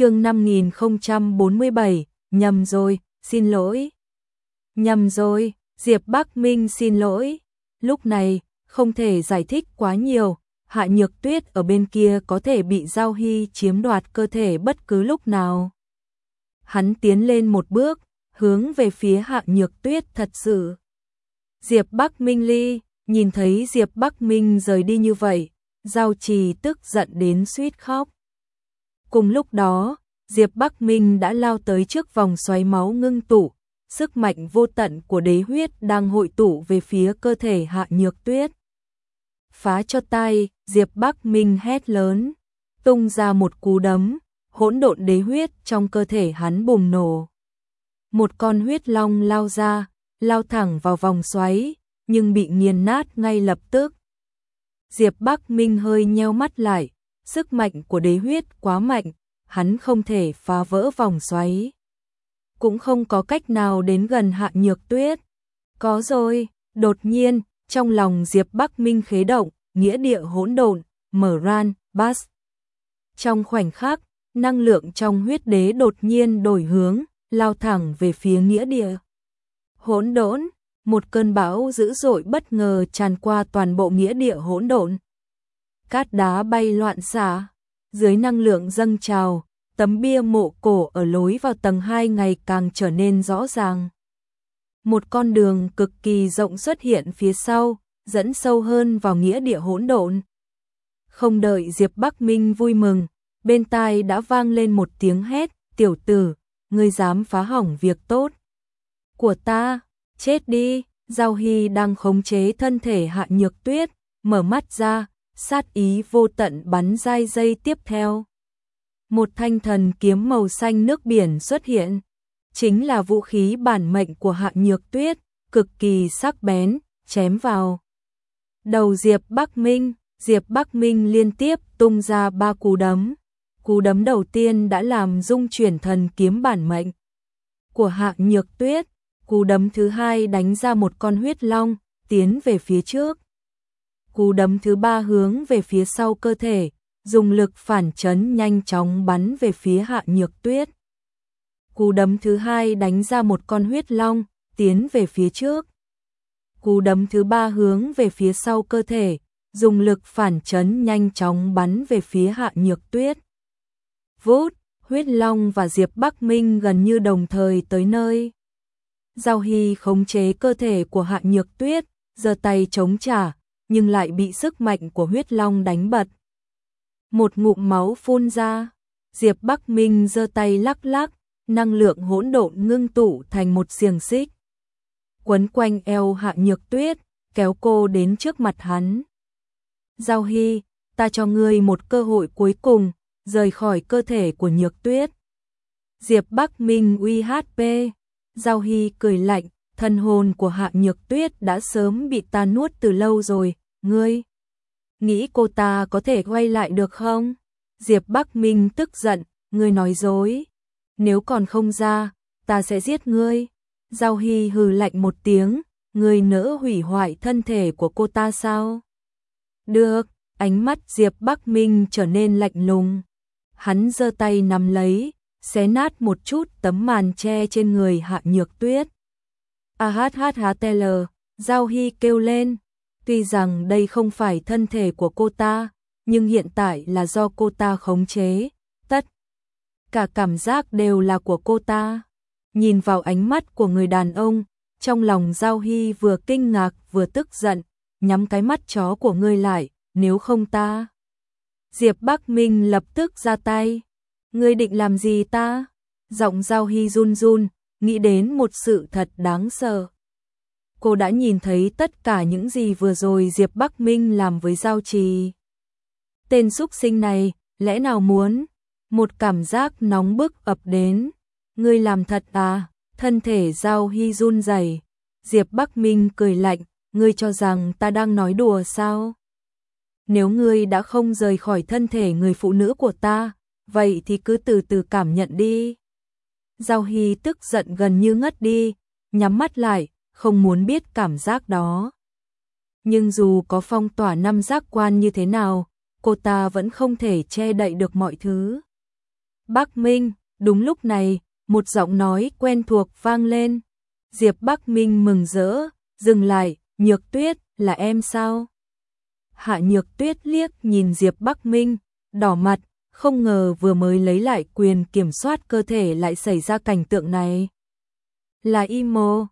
chương 5047, nhầm rồi, xin lỗi. Nhầm rồi, Diệp Bắc Minh xin lỗi. Lúc này, không thể giải thích quá nhiều, Hạ Nhược Tuyết ở bên kia có thể bị Giao Hy chiếm đoạt cơ thể bất cứ lúc nào. Hắn tiến lên một bước, hướng về phía Hạ Nhược Tuyết thật sự. Diệp Bắc Minh Ly, nhìn thấy Diệp Bắc Minh rời đi như vậy, Giao Trì tức giận đến suýt khóc. Cùng lúc đó, Diệp Bắc Minh đã lao tới trước vòng xoáy máu ngưng tụ, sức mạnh vô tận của đế huyết đang hội tụ về phía cơ thể Hạ Nhược Tuyết. Phá cho tay, Diệp Bắc Minh hét lớn, tung ra một cú đấm, hỗn độn đế huyết trong cơ thể hắn bùng nổ. Một con huyết long lao ra, lao thẳng vào vòng xoáy, nhưng bị nghiền nát ngay lập tức. Diệp Bắc Minh hơi nheo mắt lại, sức mạnh của đế huyết quá mạnh, hắn không thể phá vỡ vòng xoáy. Cũng không có cách nào đến gần hạ nhược tuyết. Có rồi, đột nhiên, trong lòng Diệp Bắc Minh khế động, nghĩa địa hỗn độn, mở ran, bass. Trong khoảnh khắc, năng lượng trong huyết đế đột nhiên đổi hướng, lao thẳng về phía nghĩa địa. Hỗn độn, một cơn bão dữ dội bất ngờ tràn qua toàn bộ nghĩa địa hỗn độn. Cát đá bay loạn xạ, dưới năng lượng dâng trào, tấm bia mộ cổ ở lối vào tầng 2 ngày càng trở nên rõ ràng. Một con đường cực kỳ rộng xuất hiện phía sau, dẫn sâu hơn vào nghĩa địa hỗn độn. Không đợi Diệp Bắc Minh vui mừng, bên tai đã vang lên một tiếng hét, "Tiểu tử, ngươi dám phá hỏng việc tốt của ta, chết đi." Giao Hy đang khống chế thân thể Hạ Nhược Tuyết, mở mắt ra, sát ý vô tận bắn dai dây tiếp theo. Một thanh thần kiếm màu xanh nước biển xuất hiện, chính là vũ khí bản mệnh của Hạ Nhược Tuyết, cực kỳ sắc bén, chém vào. Đầu Diệp Bắc Minh, Diệp Bắc Minh liên tiếp tung ra ba cú đấm. Cú đấm đầu tiên đã làm dung chuyển thần kiếm bản mệnh của Hạ Nhược Tuyết, cú đấm thứ hai đánh ra một con huyết long, tiến về phía trước. Cú đấm thứ ba hướng về phía sau cơ thể, dùng lực phản chấn nhanh chóng bắn về phía Hạ Nhược Tuyết. Cú đấm thứ hai đánh ra một con huyết long, tiến về phía trước. Cú đấm thứ ba hướng về phía sau cơ thể, dùng lực phản chấn nhanh chóng bắn về phía Hạ Nhược Tuyết. Vút, huyết long và Diệp Bắc Minh gần như đồng thời tới nơi. Giao Hy khống chế cơ thể của Hạ Nhược Tuyết, giơ tay chống trả, nhưng lại bị sức mạnh của huyết long đánh bật. Một ngụm máu phun ra, Diệp Bắc Minh giơ tay lắc lắc, năng lượng hỗn độn ngưng tụ thành một xiềng xích. Quấn quanh eo Hạ Nhược Tuyết, kéo cô đến trước mặt hắn. Giao Hy, ta cho ngươi một cơ hội cuối cùng, rời khỏi cơ thể của Nhược Tuyết. Diệp Bắc Minh uy HP, Giao Hy cười lạnh, thân hồn của Hạ Nhược Tuyết đã sớm bị ta nuốt từ lâu rồi, ngươi nghĩ cô ta có thể quay lại được không? Diệp Bắc Minh tức giận, ngươi nói dối. Nếu còn không ra, ta sẽ giết ngươi. Giao Hy hừ lạnh một tiếng, ngươi nỡ hủy hoại thân thể của cô ta sao? Được, ánh mắt Diệp Bắc Minh trở nên lạnh lùng. Hắn giơ tay nắm lấy, xé nát một chút tấm màn che trên người Hạ Nhược Tuyết. A hát hát há tê lờ, Giao Hy kêu lên, tuy rằng đây không phải thân thể của cô ta, nhưng hiện tại là do cô ta khống chế, tất cả cảm giác đều là của cô ta. Nhìn vào ánh mắt của người đàn ông, trong lòng Giao Hy vừa kinh ngạc vừa tức giận, nhắm cái mắt chó của ngươi lại, nếu không ta. Diệp Bắc Minh lập tức ra tay. Ngươi định làm gì ta? Giọng Giao Hy run run, nghĩ đến một sự thật đáng sợ. Cô đã nhìn thấy tất cả những gì vừa rồi Diệp Bắc Minh làm với Giao Trì. Tên xúc sinh này, lẽ nào muốn? Một cảm giác nóng bức ập đến. Ngươi làm thật à? Thân thể Giao Hy run rẩy. Diệp Bắc Minh cười lạnh, ngươi cho rằng ta đang nói đùa sao? Nếu ngươi đã không rời khỏi thân thể người phụ nữ của ta, vậy thì cứ từ từ cảm nhận đi. Giao Hy tức giận gần như ngất đi, nhắm mắt lại, không muốn biết cảm giác đó. Nhưng dù có phong tỏa năm giác quan như thế nào, cô ta vẫn không thể che đậy được mọi thứ. Bắc Minh, đúng lúc này, một giọng nói quen thuộc vang lên. Diệp Bắc Minh mừng rỡ, dừng lại, Nhược Tuyết, là em sao? Hạ Nhược Tuyết liếc nhìn Diệp Bắc Minh, đỏ mặt, không ngờ vừa mới lấy lại quyền kiểm soát cơ thể lại xảy ra cảnh tượng này. Là Imo,